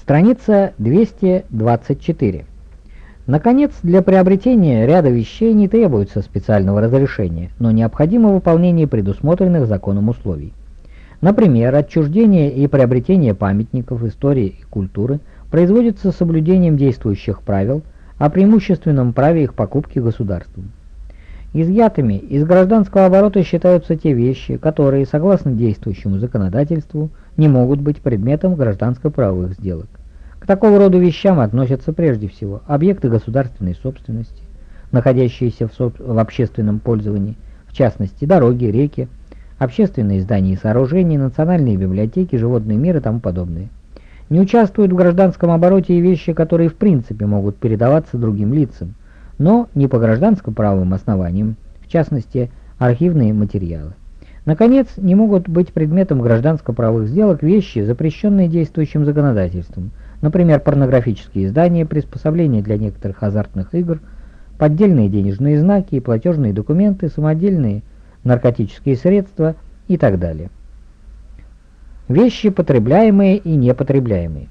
Страница 224. Наконец, для приобретения ряда вещей не требуется специального разрешения, но необходимо выполнение предусмотренных законом условий. Например, отчуждение и приобретение памятников истории и культуры производится с соблюдением действующих правил о преимущественном праве их покупки государством. Изъятыми из гражданского оборота считаются те вещи, которые, согласно действующему законодательству, не могут быть предметом гражданско-правовых сделок. Такого рода вещам относятся прежде всего объекты государственной собственности, находящиеся в, в общественном пользовании, в частности дороги, реки, общественные здания и сооружения, национальные библиотеки, животный мир и тому подобное. Не участвуют в гражданском обороте и вещи, которые в принципе могут передаваться другим лицам, но не по гражданско-правовым основаниям, в частности, архивные материалы. Наконец, не могут быть предметом гражданско-правовых сделок вещи, запрещенные действующим законодательством, например, порнографические издания, приспособления для некоторых азартных игр, поддельные денежные знаки и платежные документы, самодельные наркотические средства и так далее. Вещи потребляемые и непотребляемые.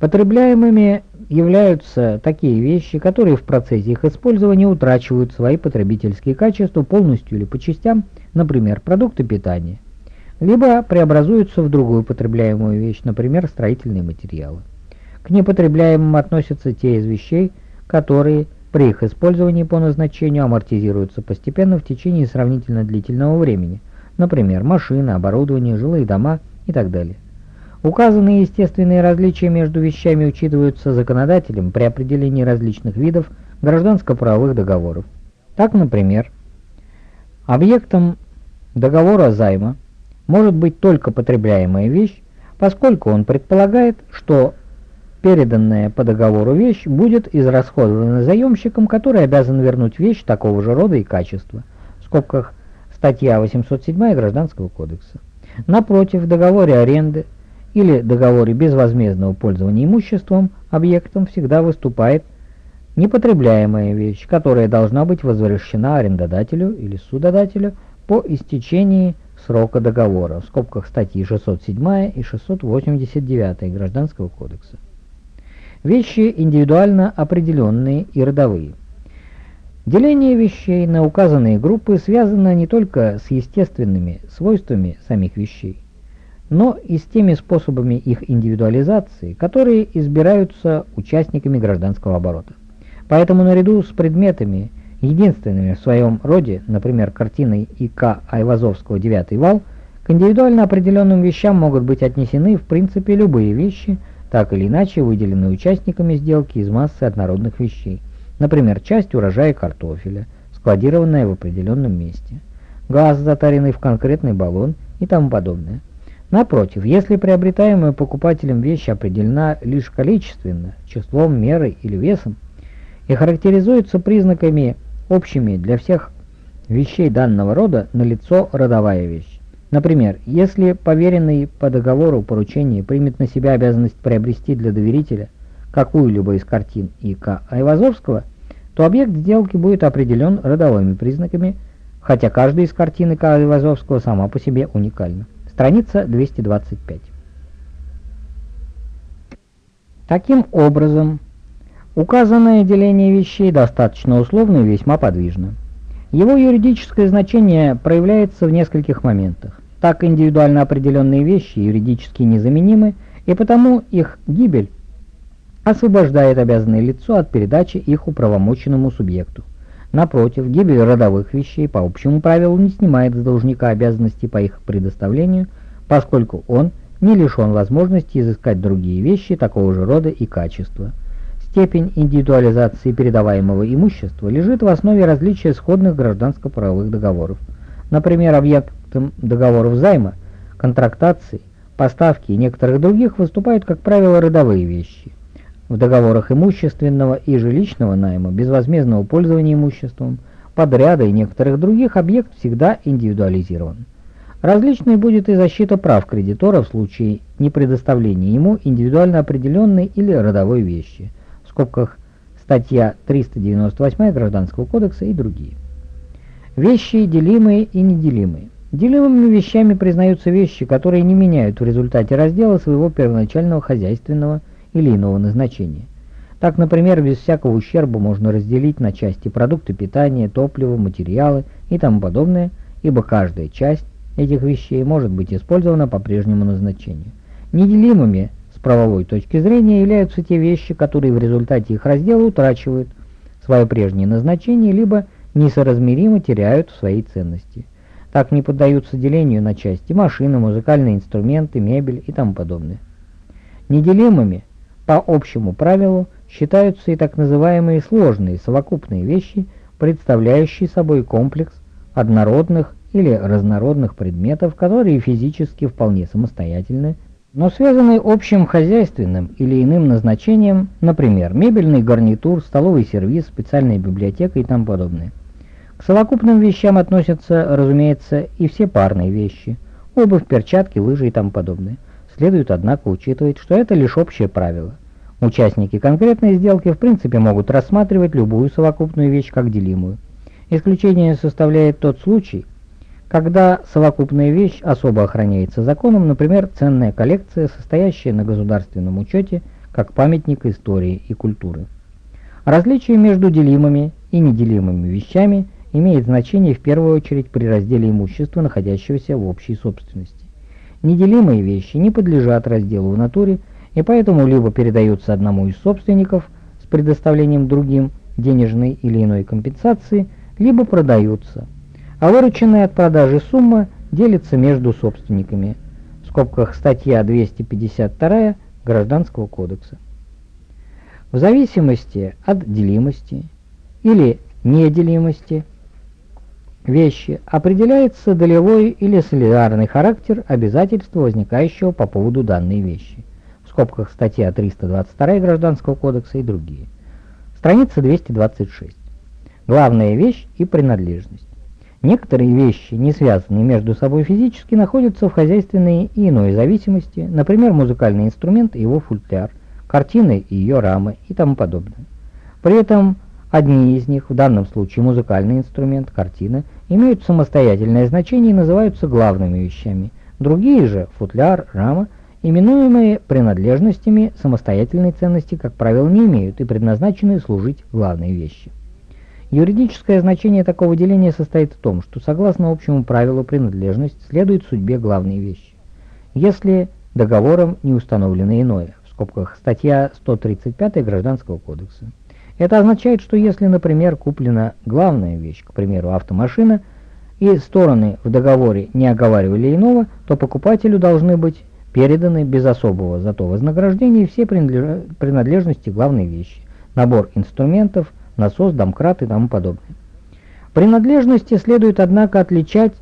Потребляемыми являются такие вещи, которые в процессе их использования утрачивают свои потребительские качества полностью или по частям, например, продукты питания, либо преобразуются в другую потребляемую вещь, например, строительные материалы. К непотребляемым относятся те из вещей, которые при их использовании по назначению амортизируются постепенно в течение сравнительно длительного времени, например, машины, оборудование, жилые дома и так далее. Указанные естественные различия между вещами учитываются законодателем при определении различных видов гражданско-правовых договоров. Так, например, объектом договора займа может быть только потребляемая вещь, поскольку он предполагает, что переданная по договору вещь будет израсходована заемщиком, который обязан вернуть вещь такого же рода и качества. В скобках статья 807 Гражданского кодекса. Напротив, в договоре аренды или договоре безвозмездного пользования имуществом объектом всегда выступает непотребляемая вещь, которая должна быть возвращена арендодателю или судодателю по истечении срока договора, в скобках статьи 607 и 689 Гражданского кодекса. Вещи индивидуально определенные и родовые. Деление вещей на указанные группы связано не только с естественными свойствами самих вещей, но и с теми способами их индивидуализации, которые избираются участниками гражданского оборота. Поэтому наряду с предметами, единственными в своем роде, например, картиной И.К. Айвазовского «Девятый вал», К индивидуально определенным вещам могут быть отнесены в принципе любые вещи, так или иначе выделенные участниками сделки из массы однородных вещей. Например, часть урожая картофеля, складированная в определенном месте, газ, затаренный в конкретный баллон и тому подобное. Напротив, если приобретаемая покупателем вещь определена лишь количественно, числом, мерой или весом, и характеризуется признаками общими для всех вещей данного рода, налицо родовая вещь. Например, если поверенный по договору поручения примет на себя обязанность приобрести для доверителя какую-либо из картин И.К. Айвазовского, то объект сделки будет определен родовыми признаками, хотя каждая из картин И.К. Айвазовского сама по себе уникальна. Страница 225. Таким образом, указанное деление вещей достаточно условно и весьма подвижно. Его юридическое значение проявляется в нескольких моментах. Так индивидуально определенные вещи юридически незаменимы, и потому их гибель освобождает обязанное лицо от передачи их управомоченному субъекту. Напротив, гибель родовых вещей по общему правилу не снимает с должника обязанности по их предоставлению, поскольку он не лишен возможности изыскать другие вещи такого же рода и качества. Степень индивидуализации передаваемого имущества лежит в основе различия сходных гражданско-правовых договоров. Например, объект объектом договоров займа, контрактации, поставки и некоторых других выступают, как правило, родовые вещи. В договорах имущественного и жилищного найма, безвозмездного пользования имуществом, подряда и некоторых других объект всегда индивидуализирован. Различной будет и защита прав кредитора в случае непредоставления ему индивидуально определенной или родовой вещи, в скобках статья 398 Гражданского кодекса и другие. Вещи делимые и неделимые. Делимыми вещами признаются вещи, которые не меняют в результате раздела своего первоначального хозяйственного или иного назначения. Так, например, без всякого ущерба можно разделить на части продукты питания, топливо, материалы и тому подобное, ибо каждая часть этих вещей может быть использована по прежнему назначению. Неделимыми с правовой точки зрения являются те вещи, которые в результате их раздела утрачивают свое прежнее назначение, либо несоразмеримо теряют свои ценности. Так не поддаются делению на части машины, музыкальные инструменты, мебель и тому подобное. Неделимыми по общему правилу считаются и так называемые сложные совокупные вещи, представляющие собой комплекс однородных или разнородных предметов, которые физически вполне самостоятельны, но связаны общим хозяйственным или иным назначением, например, мебельный гарнитур, столовый сервиз, специальная библиотека и тому подобное. Совокупным вещам относятся, разумеется, и все парные вещи, обувь, перчатки, лыжи и тому подобное. Следует, однако, учитывать, что это лишь общее правило. Участники конкретной сделки в принципе могут рассматривать любую совокупную вещь как делимую. Исключение составляет тот случай, когда совокупная вещь особо охраняется законом, например, ценная коллекция, состоящая на государственном учете как памятник истории и культуры. Различие между делимыми и неделимыми вещами имеет значение в первую очередь при разделе имущества, находящегося в общей собственности. Неделимые вещи не подлежат разделу в натуре, и поэтому либо передаются одному из собственников с предоставлением другим денежной или иной компенсации, либо продаются, а вырученная от продажи сумма делится между собственниками. В скобках статья 252 Гражданского кодекса. В зависимости от делимости или неделимости вещи определяется долевой или солидарный характер обязательства, возникающего по поводу данной вещи. В скобках статья 322 Гражданского кодекса и другие. Страница 226. Главная вещь и принадлежность. Некоторые вещи, не связанные между собой физически, находятся в хозяйственной и иной зависимости, например, музыкальный инструмент и его футляр, картины и ее рамы и тому подобное. При этом одни из них, в данном случае музыкальный инструмент, картина, имеют самостоятельное значение и называются главными вещами. Другие же, футляр, рама, именуемые принадлежностями самостоятельной ценности, как правило, не имеют и предназначены служить главной вещи. Юридическое значение такого деления состоит в том, что согласно общему правилу принадлежность следует судьбе главной вещи. Если договором не установлено иное, в скобках статья 135 Гражданского кодекса. Это означает, что если, например, куплена главная вещь, к примеру, автомашина, и стороны в договоре не оговаривали иного, то покупателю должны быть переданы без особого зато вознаграждения все принадлежности главной вещи, набор инструментов, насос, домкрат и тому подобное. Принадлежности следует, однако, отличать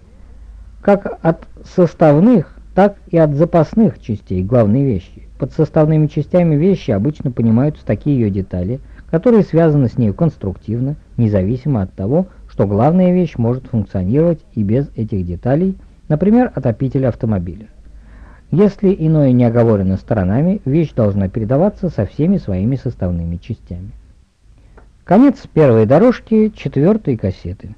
как от составных, так и от запасных частей главной вещи. Под составными частями вещи обычно понимаются такие ее детали, которые связаны с ней конструктивно, независимо от того, что главная вещь может функционировать и без этих деталей, например, отопитель автомобиля. Если иное не оговорено сторонами, вещь должна передаваться со всеми своими составными частями. Конец первой дорожки четвертой кассеты.